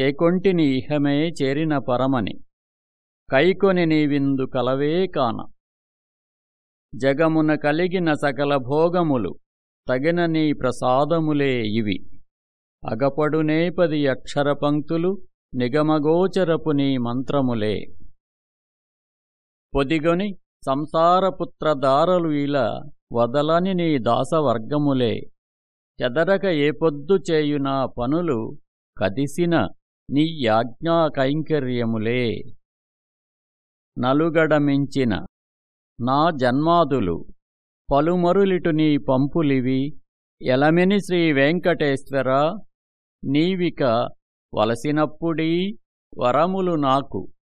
చేకొంటిని ఇహమే చేరిన పరమని కైకొని నీవిందు కలవే కాన. జగమున కలిగిన సకల భోగములు తగిన నీ ప్రసాదములే ఇవి. అగపడునేపది అక్షర పంక్తులు నిగమగోచరపు నీ మంత్రములే. పొదిగొని సంసారపుత్రదారలు ఇలా వదలని నీ దాసవర్గములే. చెదరక ఏ పొద్దు చేయునా పనులు కదిసిన నీ యాజ్ఞాకైంకర్యములే నలుగడమించిన నా జన్మాదులు. పలుమరులిటు నీ పంపులివి. ఎలమెని శ్రీ వెంకటేశ్వర నీవిక వలసినప్పుడీ వరములు నాకు.